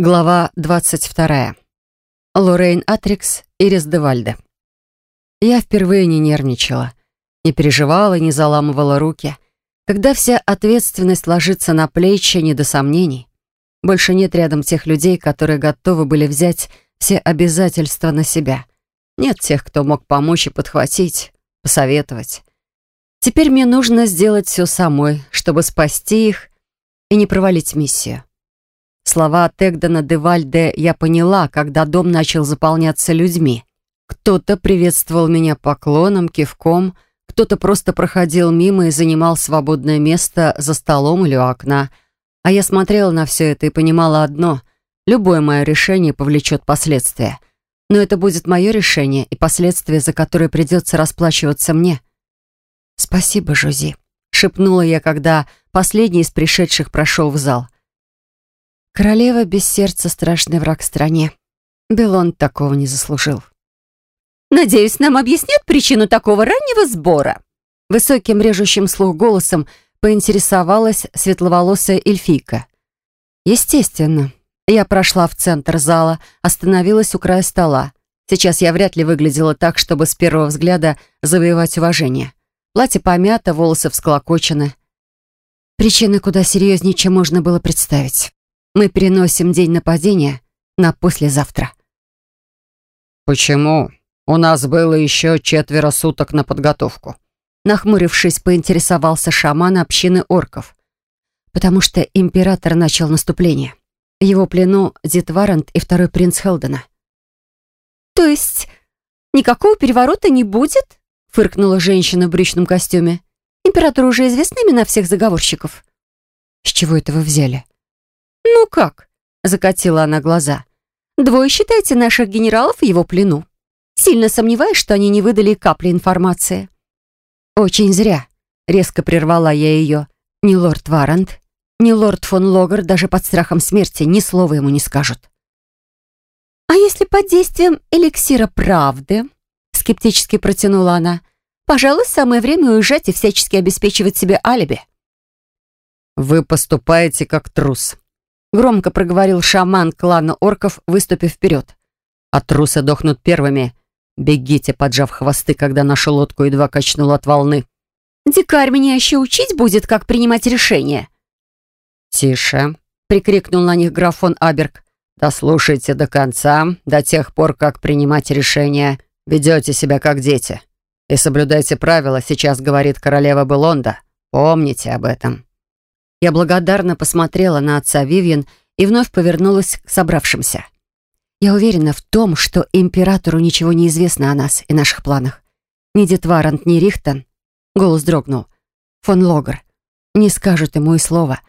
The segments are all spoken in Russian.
Глава 22. Лоррейн Атрикс, Ирис де Вальде. Я впервые не нервничала, не переживала, не заламывала руки. Когда вся ответственность ложится на плечи, не до сомнений. Больше нет рядом тех людей, которые готовы были взять все обязательства на себя. Нет тех, кто мог помочь и подхватить, посоветовать. Теперь мне нужно сделать все самой, чтобы спасти их и не провалить миссию. Слова Тегдена де Вальде я поняла, когда дом начал заполняться людьми. Кто-то приветствовал меня поклоном, кивком, кто-то просто проходил мимо и занимал свободное место за столом или у окна. А я смотрела на все это и понимала одно — любое мое решение повлечет последствия. Но это будет мое решение и последствия, за которые придется расплачиваться мне. «Спасибо, Жози», — шепнула я, когда последний из пришедших прошел в зал — Королева без сердца — страшный враг стране. Белон такого не заслужил. «Надеюсь, нам объяснят причину такого раннего сбора?» Высоким режущим слух голосом поинтересовалась светловолосая эльфийка. Естественно. Я прошла в центр зала, остановилась у края стола. Сейчас я вряд ли выглядела так, чтобы с первого взгляда завоевать уважение. Платье помято, волосы всклокочены. Причины куда серьезнее, чем можно было представить. Мы переносим день нападения на послезавтра. «Почему? У нас было еще четверо суток на подготовку». Нахмурившись, поинтересовался шаман общины орков. Потому что император начал наступление. В его плену Дит Варант и второй принц Хелдена. «То есть никакого переворота не будет?» фыркнула женщина в брючном костюме. «Императору уже известны имена всех заговорщиков». «С чего это вы взяли?» «Ну как?» — закатила она глаза. «Двое считайте наших генералов в его плену. Сильно сомневаюсь, что они не выдали капли информации». «Очень зря», — резко прервала я ее. «Ни лорд Варант, ни лорд фон Логер даже под страхом смерти ни слова ему не скажут». «А если под действием эликсира правды?» — скептически протянула она. «Пожалуй, самое время уезжать и всячески обеспечивать себе алиби». «Вы поступаете как трус», Громко проговорил шаман клана орков, выступив вперед. «А трусы дохнут первыми. Бегите, поджав хвосты, когда нашу лодку едва качнула от волны». «Дикарь меня еще учить будет, как принимать решения». «Тише», — прикрикнул на них графон Аберг. «Дослушайте до конца, до тех пор, как принимать решения. Ведете себя как дети. И соблюдайте правила, сейчас говорит королева Белонда. Помните об этом». Я благодарно посмотрела на отца Вивьен и вновь повернулась к собравшимся. Я уверена в том, что императору ничего не известно о нас и наших планах. Ни Детварант, ни Рихтон, голос дрогнул, фон Логер, не скажут ему и слова.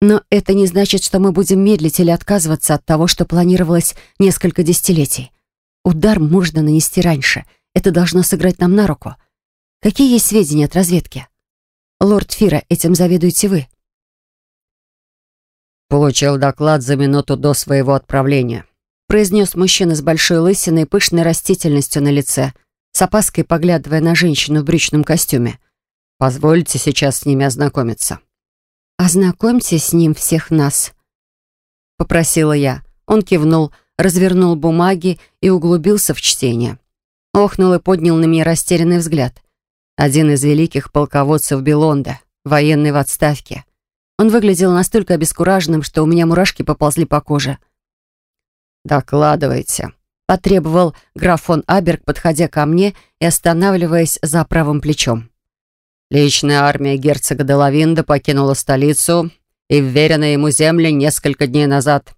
Но это не значит, что мы будем медлить или отказываться от того, что планировалось несколько десятилетий. Удар можно нанести раньше. Это должно сыграть нам на руку. Какие есть сведения от разведки? Лорд Фира, этим заведуете вы. «Получил доклад за минуту до своего отправления», произнес мужчина с большой лысиной и пышной растительностью на лице, с опаской поглядывая на женщину в брючном костюме. «Позвольте сейчас с ними ознакомиться». «Ознакомьте с ним всех нас», — попросила я. Он кивнул, развернул бумаги и углубился в чтение. Охнул и поднял на меня растерянный взгляд. Один из великих полководцев Белонда, военный в отставке — он выглядел настолько обескураженным, что у меня мурашки поползли по коже. «Докладывайте», — потребовал граф фон Аберг, подходя ко мне и останавливаясь за правым плечом. «Личная армия герцога Делавинда покинула столицу и вверенная ему земли несколько дней назад.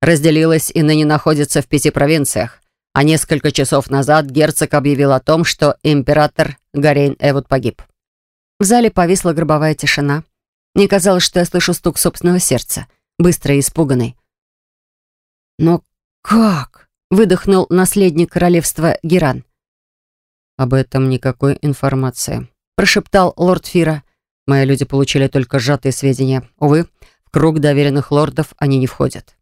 Разделилась и ныне находится в пяти провинциях. А несколько часов назад герцог объявил о том, что император Гарейн Эвуд погиб». В зале повисла гробовая тишина. Мне казалось, что я слышу стук собственного сердца, быстрый и испуганный. «Но как?» — выдохнул наследник королевства Геран. «Об этом никакой информации», — прошептал лорд Фира. «Мои люди получили только сжатые сведения. Увы, в круг доверенных лордов они не входят».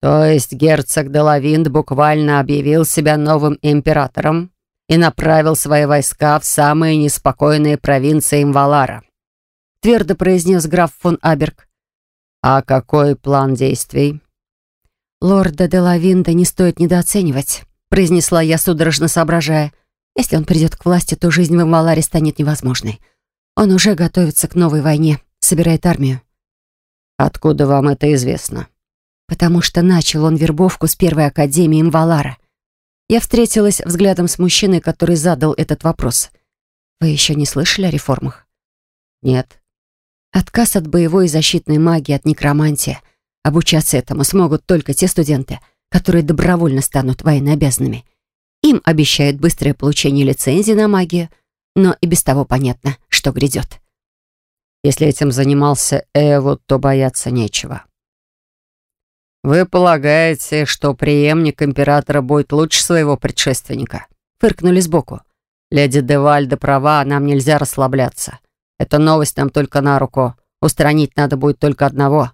«То есть герцог Делавинд буквально объявил себя новым императором и направил свои войска в самые неспокойные провинции Имвалара?» Твердо произнес граф фон Аберг. «А какой план действий?» «Лорда де Лавинда не стоит недооценивать», произнесла я, судорожно соображая. «Если он придет к власти, то жизнь в Маларе станет невозможной. Он уже готовится к новой войне, собирает армию». «Откуда вам это известно?» «Потому что начал он вербовку с первой академии Мвалара. Я встретилась взглядом с мужчиной, который задал этот вопрос. Вы еще не слышали о реформах?» «Нет». Отказ от боевой и защитной магии, от некромантии. Обучаться этому смогут только те студенты, которые добровольно станут военнообязанными. Им обещают быстрое получение лицензии на магию, но и без того понятно, что грядет. Если этим занимался Эвуд, то бояться нечего. «Вы полагаете, что преемник императора будет лучше своего предшественника?» Фыркнули сбоку. «Леди Девальда права, нам нельзя расслабляться. Эта новость нам только на руку. Устранить надо будет только одного.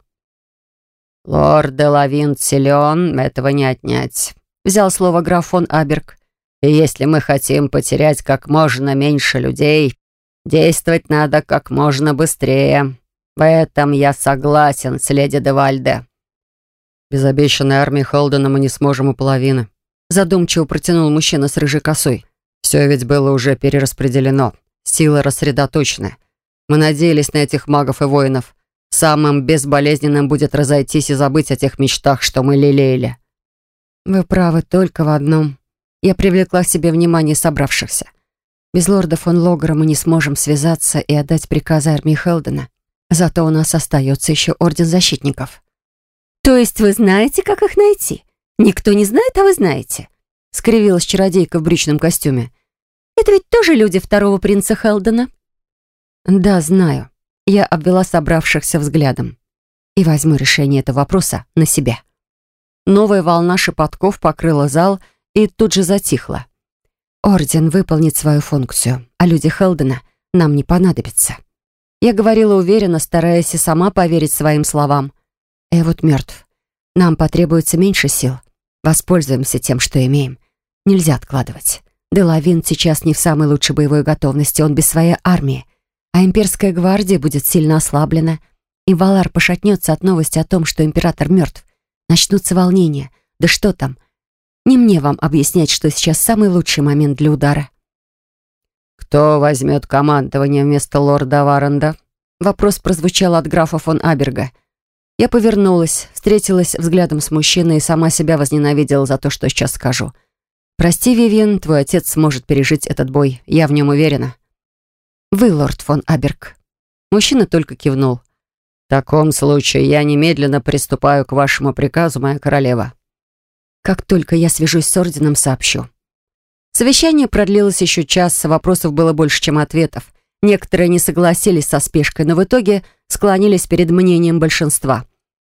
Лорд де Лавин силен, этого не отнять. Взял слово граф фон Аберг. И если мы хотим потерять как можно меньше людей, действовать надо как можно быстрее. В этом я согласен с леди де Вальде. Без обещанной армии Холдена мы не сможем и половины. Задумчиво протянул мужчина с рыжей косой. Все ведь было уже перераспределено. Силы рассредоточены. Мы надеялись на этих магов и воинов. Самым безболезненным будет разойтись и забыть о тех мечтах, что мы лелеяли. Вы правы только в одном. Я привлекла к себе внимание собравшихся. Без лорда фон Логера мы не сможем связаться и отдать приказы армии Хелдена. Зато у нас остается еще Орден Защитников. То есть вы знаете, как их найти? Никто не знает, а вы знаете? Скривилась чародейка в брючном костюме. Это ведь тоже люди второго принца Хелдена. «Да, знаю». Я обвела собравшихся взглядом. И возьму решение этого вопроса на себя. Новая волна шепотков покрыла зал и тут же затихла. Орден выполнит свою функцию, а люди Хелдена нам не понадобятся. Я говорила уверенно, стараясь и сама поверить своим словам. Эвот мертв. Нам потребуется меньше сил. Воспользуемся тем, что имеем. Нельзя откладывать. Делавин сейчас не в самой лучшей боевой готовности, он без своей армии а имперская гвардия будет сильно ослаблена, и Валар пошатнется от новости о том, что император мертв. Начнутся волнения. Да что там? Не мне вам объяснять, что сейчас самый лучший момент для удара. «Кто возьмет командование вместо лорда Варенда?» Вопрос прозвучал от графа фон Аберга. Я повернулась, встретилась взглядом с мужчиной и сама себя возненавидела за то, что сейчас скажу. «Прости, Вивиан, твой отец сможет пережить этот бой, я в нем уверена». Вы, лорд фон Аберг». Мужчина только кивнул. «В таком случае я немедленно приступаю к вашему приказу, моя королева». «Как только я свяжусь с орденом, сообщу». Совещание продлилось еще час, вопросов было больше, чем ответов. Некоторые не согласились со спешкой, но в итоге склонились перед мнением большинства.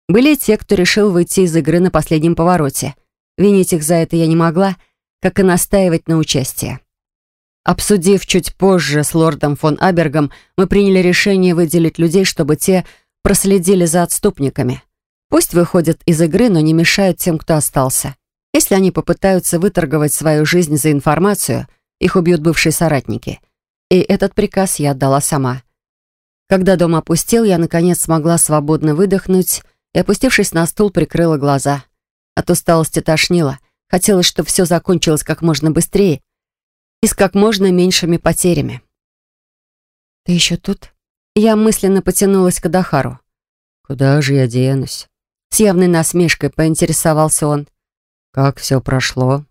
Были те, кто решил выйти из игры на последнем повороте. Винить их за это я не могла, как и настаивать на участии. Обсудив чуть позже с лордом фон Абергом, мы приняли решение выделить людей, чтобы те проследили за отступниками. Пусть выходят из игры, но не мешают тем, кто остался. Если они попытаются выторговать свою жизнь за информацию, их убьют бывшие соратники. И этот приказ я отдала сама. Когда дом опустел, я, наконец, смогла свободно выдохнуть и, опустившись на стул, прикрыла глаза. От усталости тошнило. Хотелось, чтобы все закончилось как можно быстрее, и с как можно меньшими потерями. «Ты еще тут?» Я мысленно потянулась к Дахару. «Куда же я денусь?» С явной насмешкой поинтересовался он. «Как все прошло?»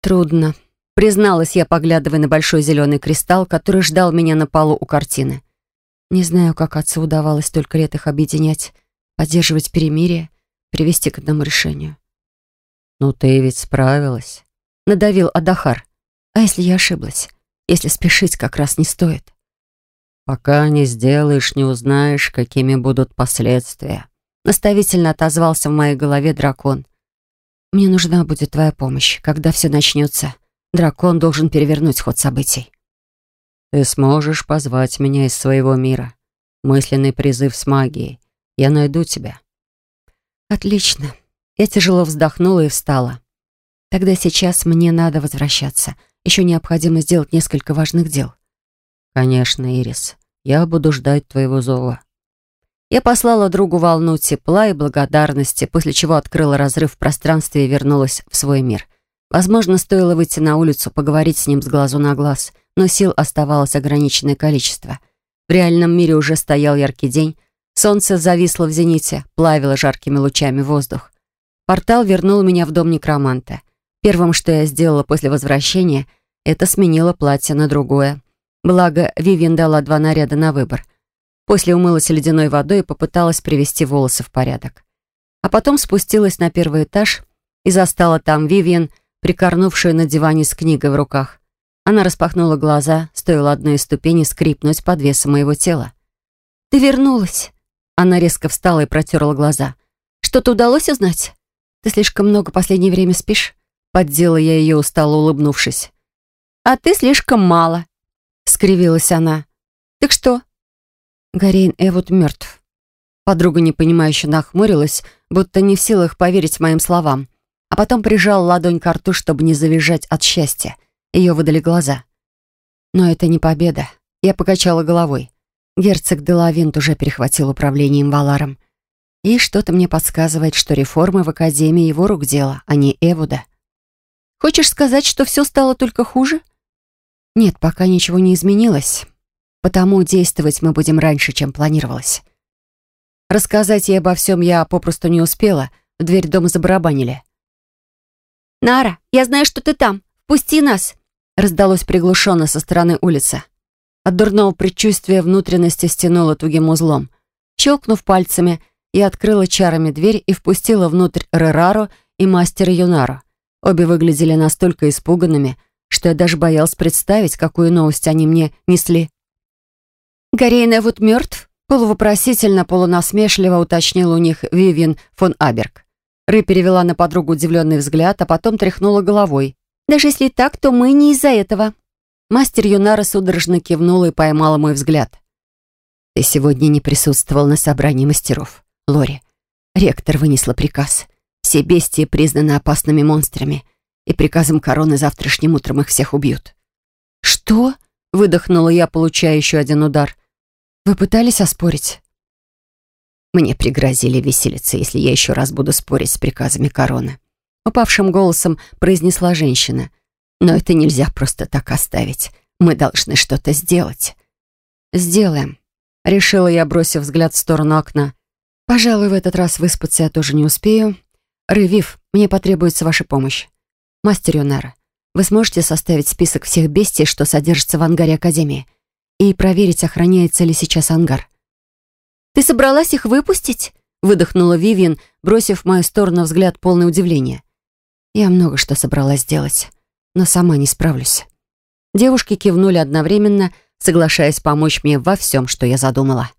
«Трудно», — призналась я, поглядывая на большой зеленый кристалл, который ждал меня на полу у картины. Не знаю, как отцу удавалось столько лет их объединять, поддерживать перемирие, привести к одному решению. «Ну ты ведь справилась», — надавил Адахар. А если я ошиблась? Если спешить как раз не стоит? «Пока не сделаешь, не узнаешь, какими будут последствия», наставительно отозвался в моей голове дракон. «Мне нужна будет твоя помощь, когда все начнется. Дракон должен перевернуть ход событий». «Ты сможешь позвать меня из своего мира. Мысленный призыв с магией. Я найду тебя». «Отлично». Я тяжело вздохнула и встала. «Тогда сейчас мне надо возвращаться. Еще необходимо сделать несколько важных дел. Конечно, Ирис. Я буду ждать твоего зова. Я послала другу волну тепла и благодарности, после чего открыла разрыв в пространстве и вернулась в свой мир. Возможно, стоило выйти на улицу, поговорить с ним с глазу на глаз, но сил оставалось ограниченное количество. В реальном мире уже стоял яркий день, солнце зависло в зените, плавило жаркими лучами воздух. Портал вернул меня в дом некроманта. Первым, что я сделала после возвращения, это сменила платье на другое. Благо, Вивин дала два наряда на выбор. После умылась ледяной водой и попыталась привести волосы в порядок. А потом спустилась на первый этаж и застала там Вивиан, прикорнувшую на диване с книгой в руках. Она распахнула глаза, стоило одной из ступеней скрипнуть под весом моего тела. «Ты вернулась!» Она резко встала и протерла глаза. «Что-то удалось узнать? Ты слишком много последнее время спишь?» Поддела я ее, устало улыбнувшись. «А ты слишком мало», — скривилась она. «Так что, Гарейн Эвуд мертв. Подруга непонимающе нахмурилась, будто не в силах поверить моим словам, а потом прижала ладонь к рту, чтобы не завизжать от счастья. Ее выдали глаза. Но это не победа. Я покачала головой. Герцог Делавинт уже перехватил управление Валаром. И что-то мне подсказывает, что реформы в Академии его рук дело, а не Эвуда. «Хочешь сказать, что все стало только хуже?» «Нет, пока ничего не изменилось потому действовать мы будем раньше, чем планировалось. Рассказать ей обо всем я попросту не успела, в дверь дома забарабанили. «Нара, я знаю, что ты там. Впусти нас!» раздалось приглушенно со стороны улицы. От дурного предчувствия внутренности стянуло тугим узлом. Щелкнув пальцами, я открыла чарами дверь и впустила внутрь Рерару и мастера Юнару. Обе выглядели настолько испуганными, что я даже боялась представить, какую новость они мне несли. «Гарейна вот мертв?» Полувопросительно, полунасмешливо уточнил у них Вивьен фон Аберг. Ры перевела на подругу удивленный взгляд, а потом тряхнула головой. «Даже если так, то мы не из-за этого». Мастер Юнара судорожно кивнула и поймала мой взгляд. «Ты сегодня не присутствовал на собрании мастеров, Лори. Ректор вынесла приказ. Все бестии признаны опасными монстрами, и приказом короны завтрашним утром их всех убьют». «Что?» — выдохнула я, получая еще один удар. Вы пытались оспорить? Мне пригрозили веселиться, если я еще раз буду спорить с приказами короны. Упавшим голосом произнесла женщина. Но это нельзя просто так оставить. Мы должны что-то сделать. Сделаем. Решила я, бросив взгляд в сторону окна. Пожалуй, в этот раз выспаться я тоже не успею. Рывив, мне потребуется ваша помощь. Мастер Юнара, вы сможете составить список всех бестий, что содержится в ангаре Академии? и проверить, охраняется ли сейчас ангар. «Ты собралась их выпустить?» выдохнула Вивиан, бросив в мою сторону взгляд полное удивление. «Я много что собралась сделать, но сама не справлюсь». Девушки кивнули одновременно, соглашаясь помочь мне во всем, что я задумала.